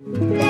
you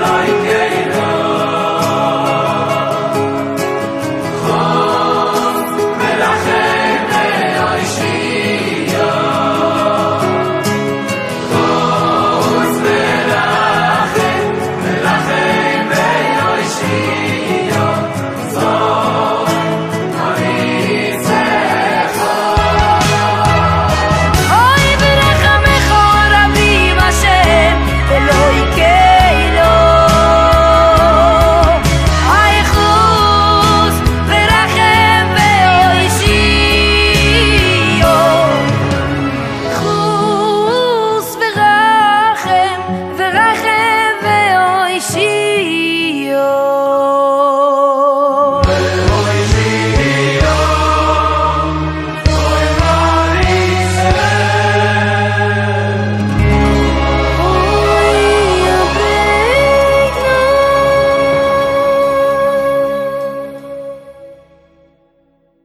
like it.